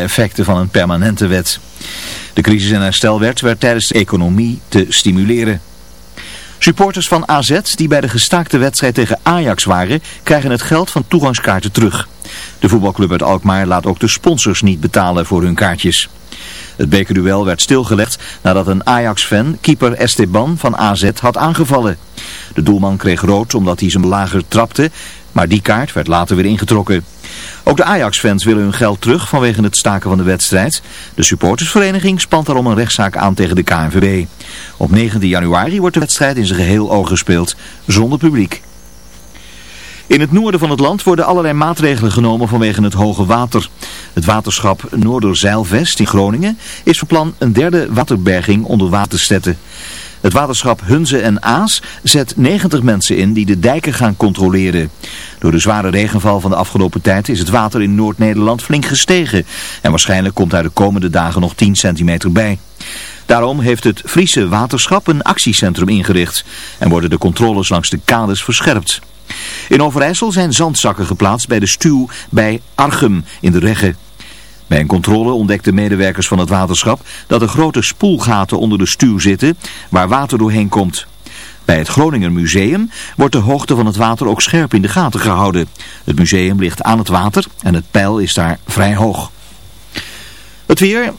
effecten van een permanente wet. De crisis- en herstelwet werd tijdens de economie te stimuleren. Supporters van AZ die bij de gestaakte wedstrijd tegen Ajax waren, krijgen het geld van toegangskaarten terug. De voetbalclub uit Alkmaar laat ook de sponsors niet betalen voor hun kaartjes. Het bekerduel werd stilgelegd nadat een Ajax-fan keeper Esteban van AZ had aangevallen. De doelman kreeg rood omdat hij zijn lager trapte, maar die kaart werd later weer ingetrokken. Ook de Ajax-fans willen hun geld terug vanwege het staken van de wedstrijd. De supportersvereniging spant daarom een rechtszaak aan tegen de KNVB. Op 19 januari wordt de wedstrijd in zijn geheel oog gespeeld, zonder publiek. In het noorden van het land worden allerlei maatregelen genomen vanwege het hoge water. Het waterschap Noorderzeilvest in Groningen is van plan een derde waterberging onder water te zetten. Het waterschap Hunze en Aas zet 90 mensen in die de dijken gaan controleren. Door de zware regenval van de afgelopen tijd is het water in Noord-Nederland flink gestegen. En waarschijnlijk komt daar de komende dagen nog 10 centimeter bij. Daarom heeft het Friese waterschap een actiecentrum ingericht en worden de controles langs de kades verscherpt. In Overijssel zijn zandzakken geplaatst bij de stuw bij Archem in de Regge. Bij een controle ontdekten medewerkers van het waterschap dat er grote spoelgaten onder de stuw zitten waar water doorheen komt. Bij het Groninger Museum wordt de hoogte van het water ook scherp in de gaten gehouden. Het museum ligt aan het water en het peil is daar vrij hoog. Het weer,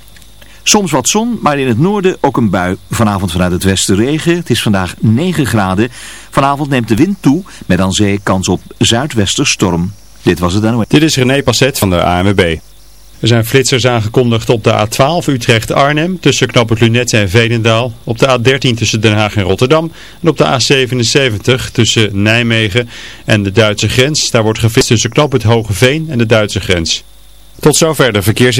soms wat zon, maar in het noorden ook een bui. Vanavond vanuit het westen regen. Het is vandaag 9 graden. Vanavond neemt de wind toe, met aan zee kans op zuidwesterstorm. Dit was het dan. Dit is René Passet van de ANWB. Er zijn flitsers aangekondigd op de A12 Utrecht-Arnhem tussen Knoppen Lunet en Veenendaal. Op de A13 tussen Den Haag en Rotterdam. En op de A77 tussen Nijmegen en de Duitse grens. Daar wordt geflitst tussen Knop het Veen en de Duitse grens. Tot zover de verkeers...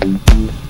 thank mm-hmm. you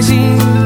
rising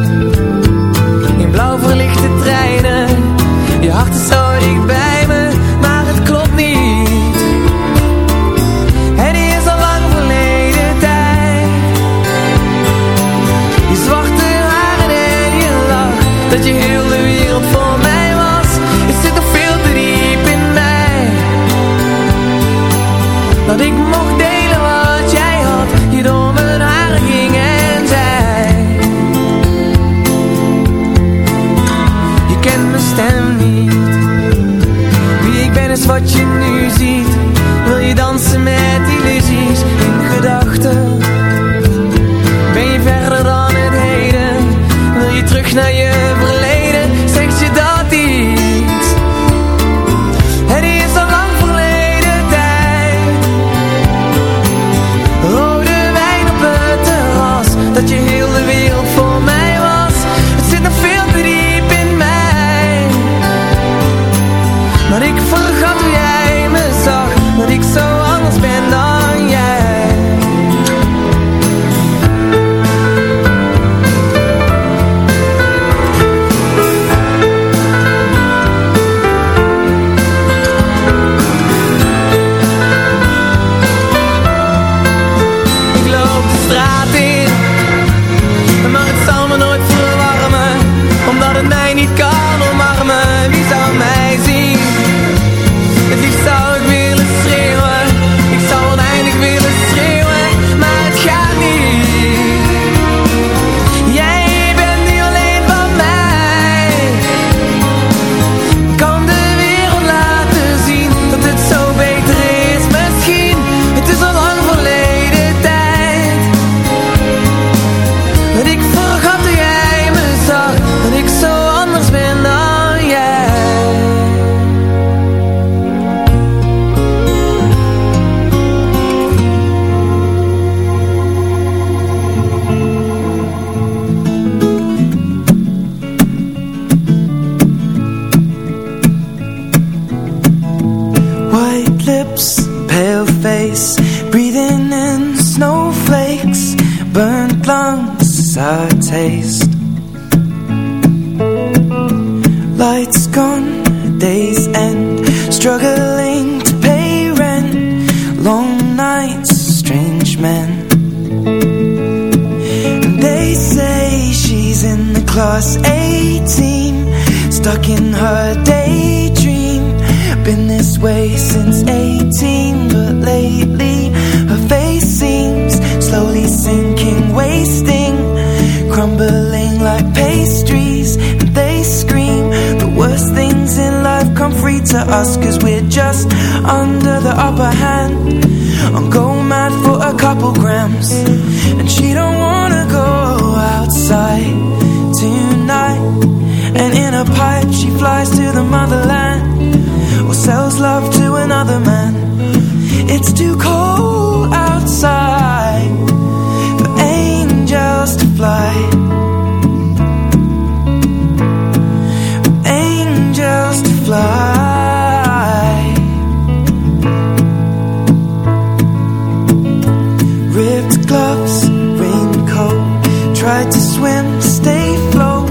tried to swim, stay float,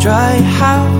dry house.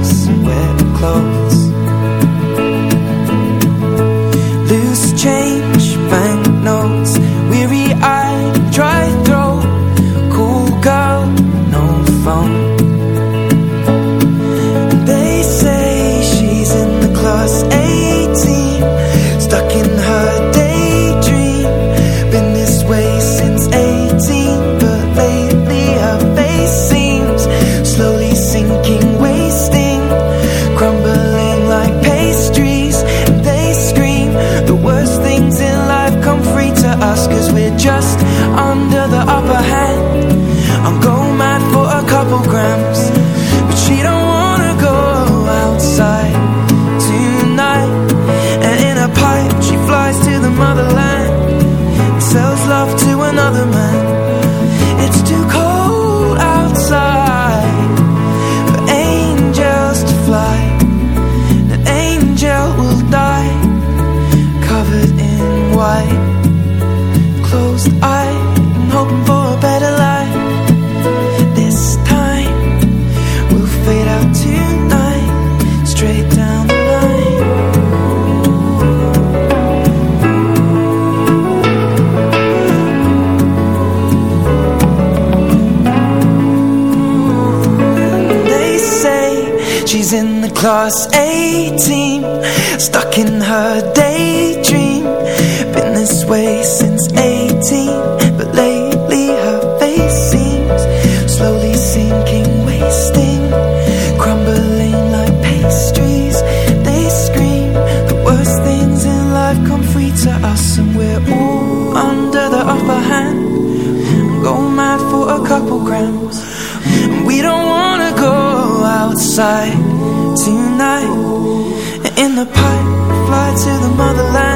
the land.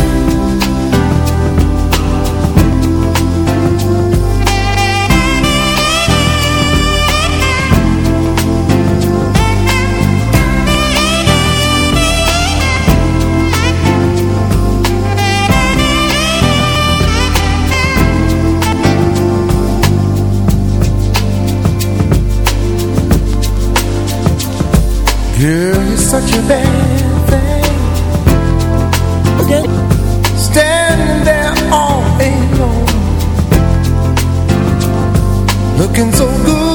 Girl, you're such a bad thing. Again. Standing there all alone. Looking so good.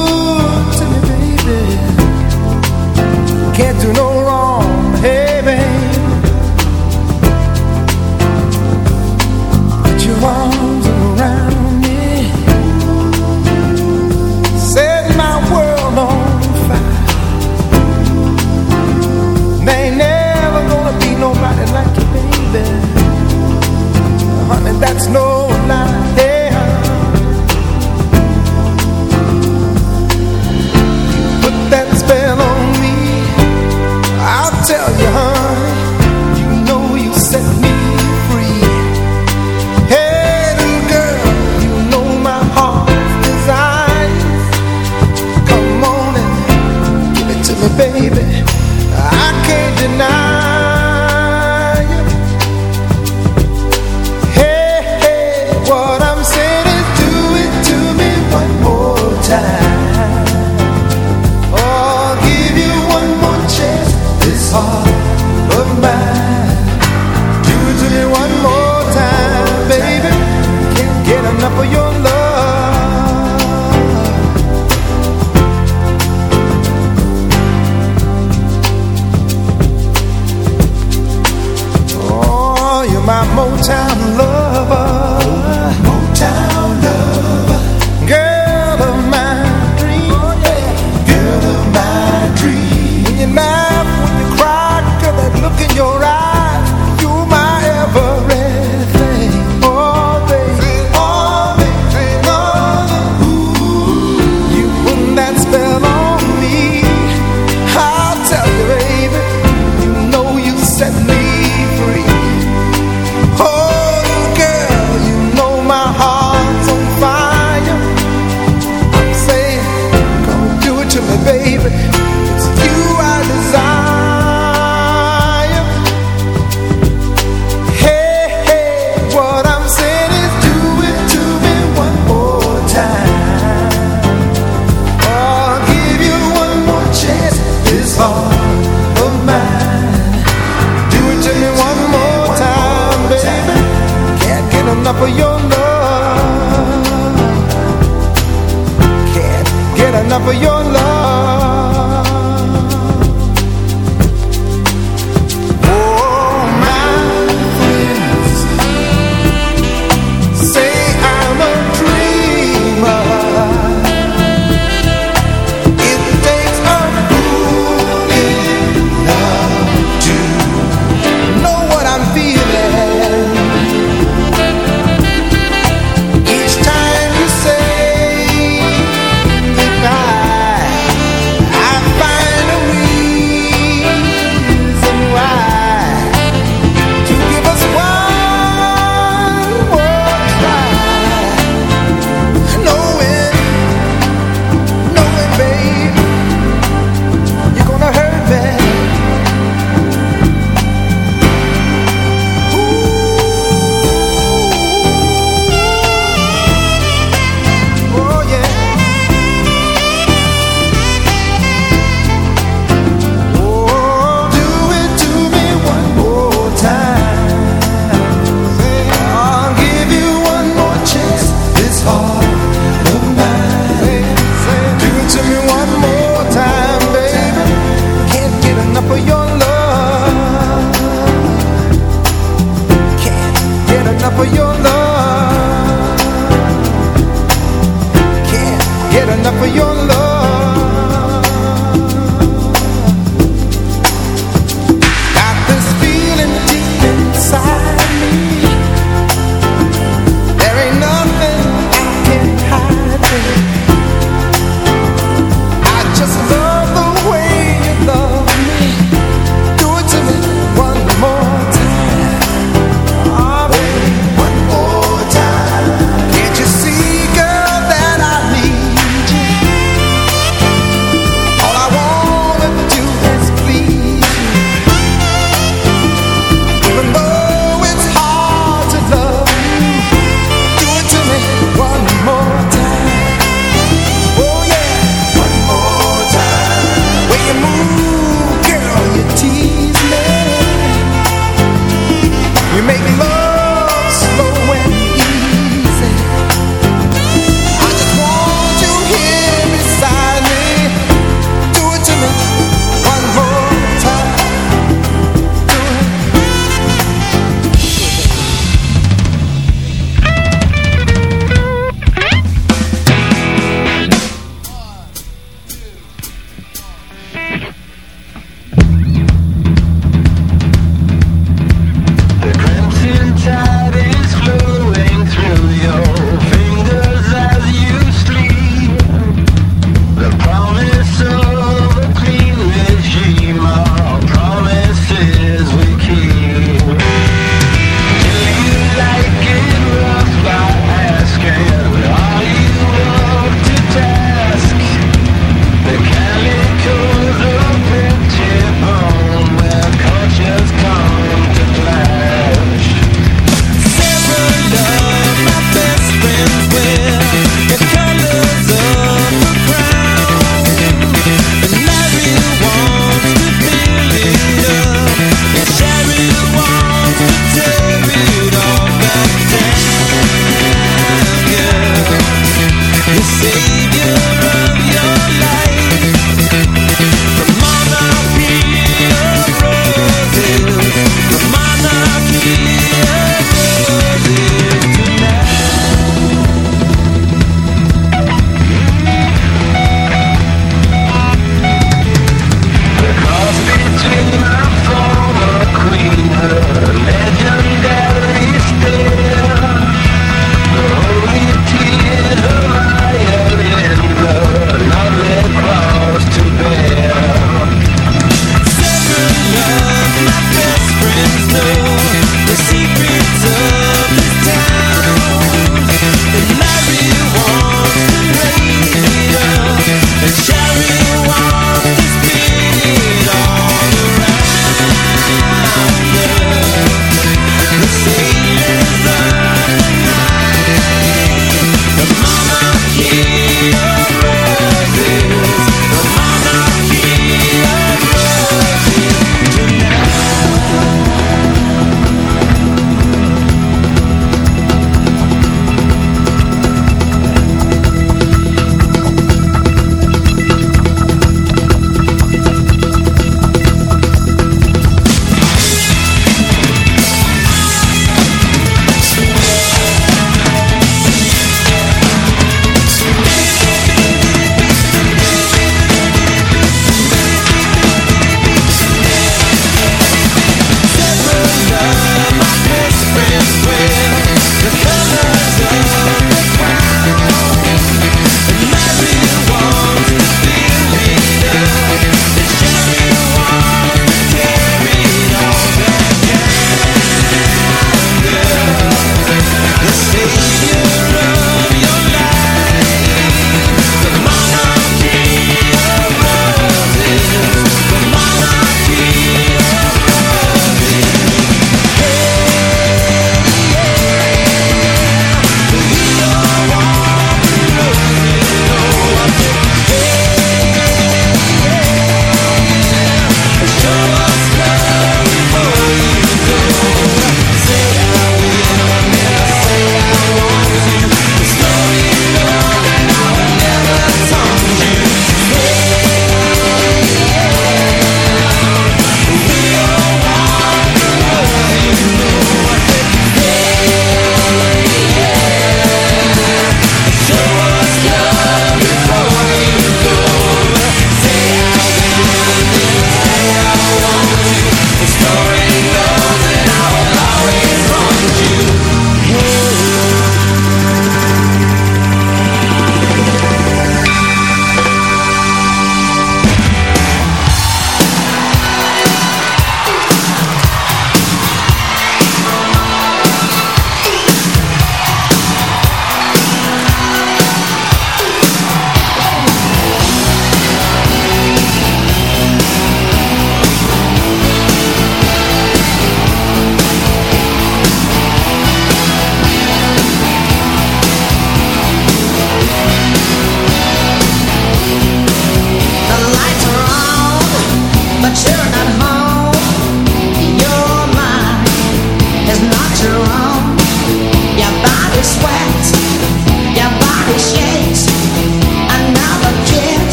the secrets of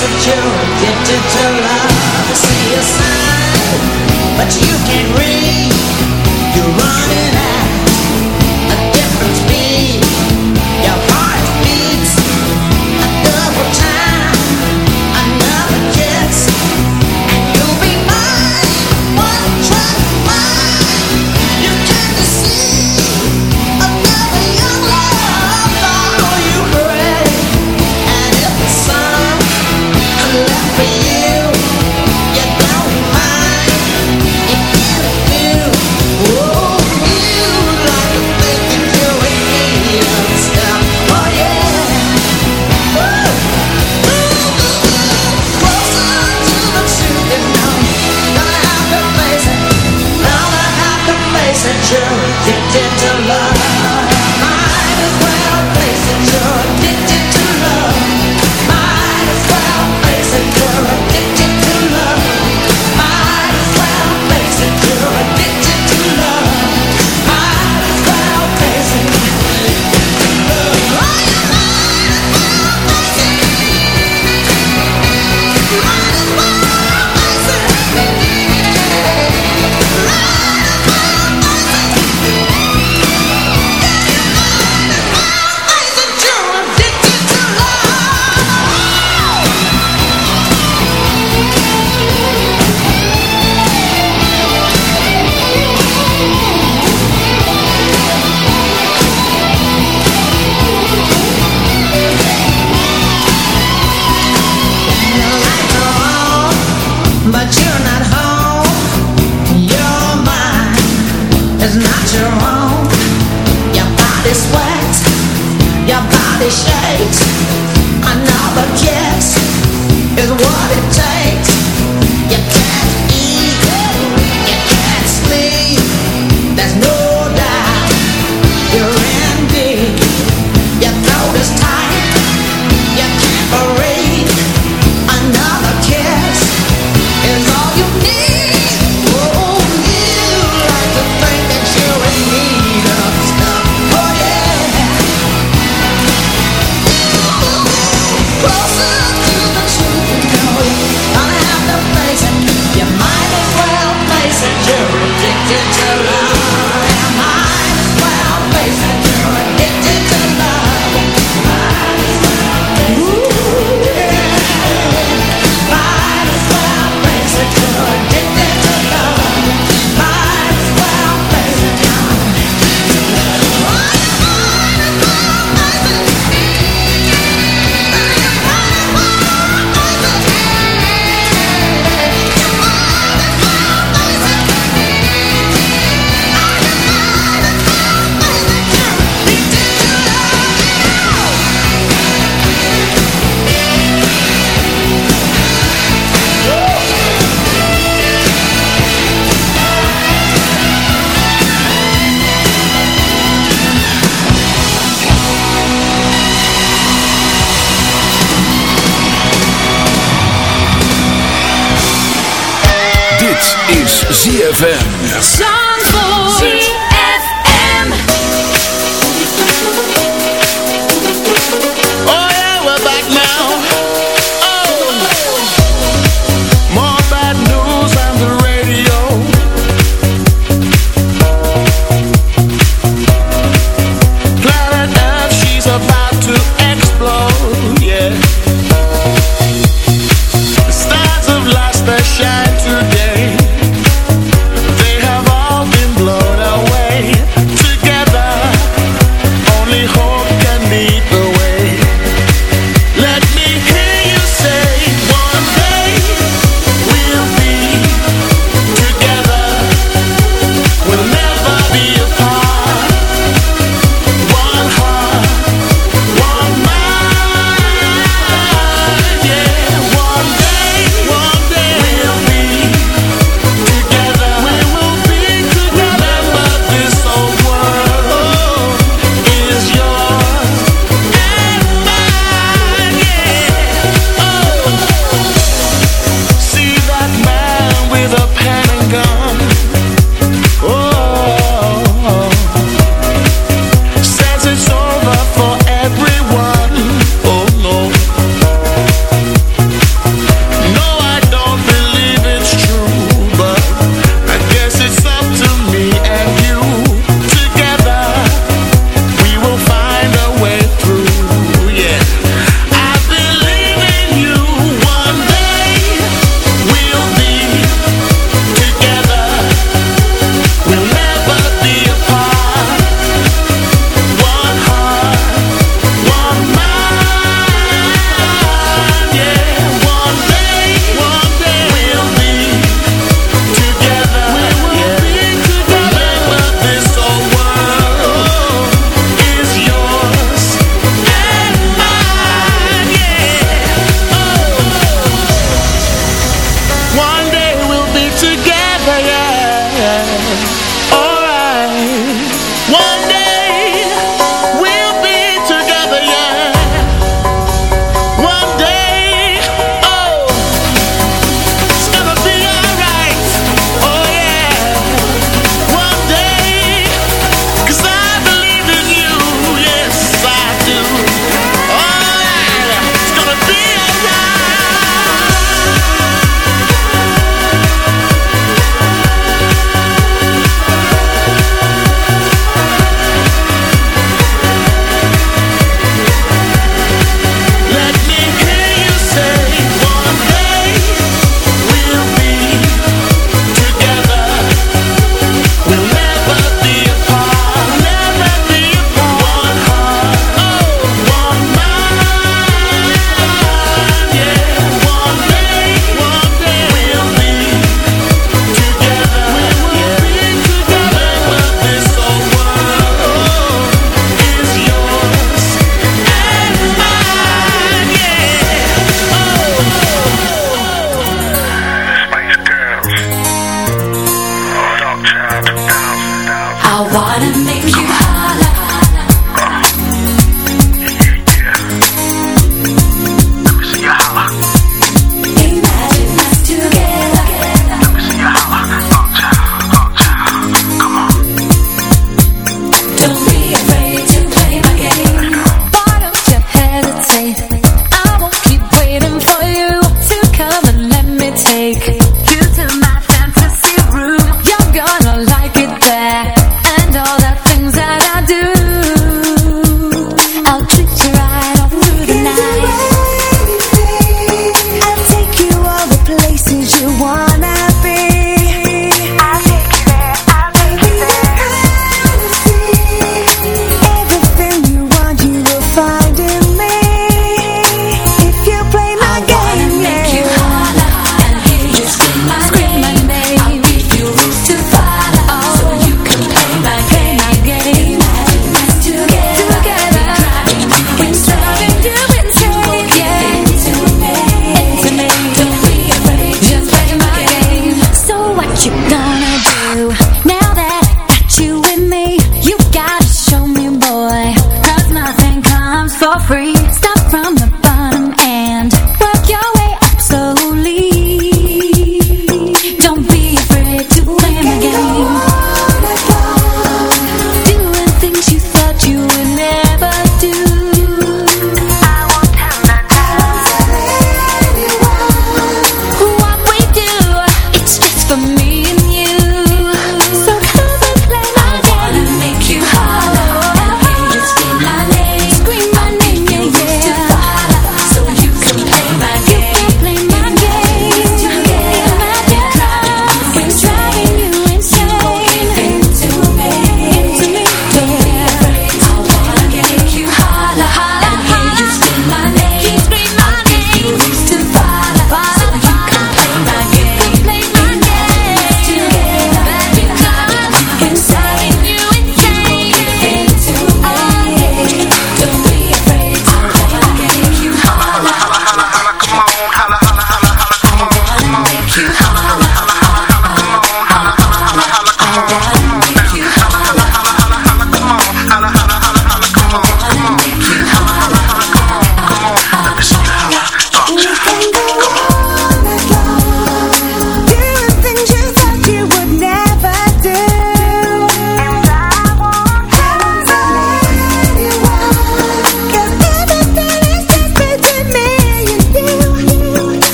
that you're addicted to love I see a sign, but you can't read. You're running not your own. Your body sweats Your body shakes. Another kiss Is what it takes. You can't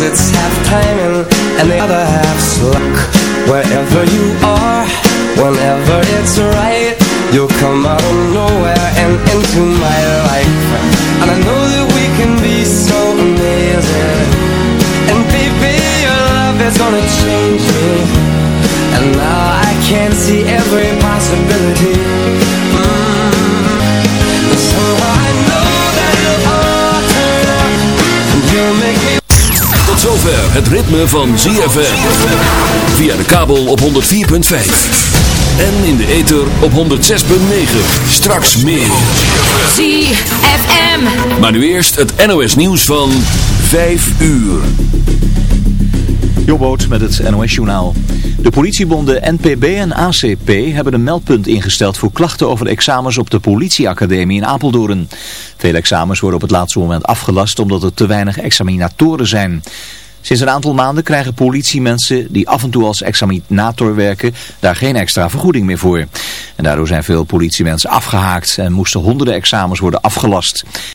it's het ritme van ZFM. Via de kabel op 104.5. En in de ether op 106.9. Straks meer. ZFM. Maar nu eerst het NOS nieuws van 5 uur. Jobboot met het NOS-journaal. De politiebonden NPB en ACP hebben een meldpunt ingesteld voor klachten over examens op de politieacademie in Apeldoorn. Veel examens worden op het laatste moment afgelast omdat er te weinig examinatoren zijn. Sinds een aantal maanden krijgen politiemensen die af en toe als examinator werken daar geen extra vergoeding meer voor. En daardoor zijn veel politiemensen afgehaakt en moesten honderden examens worden afgelast.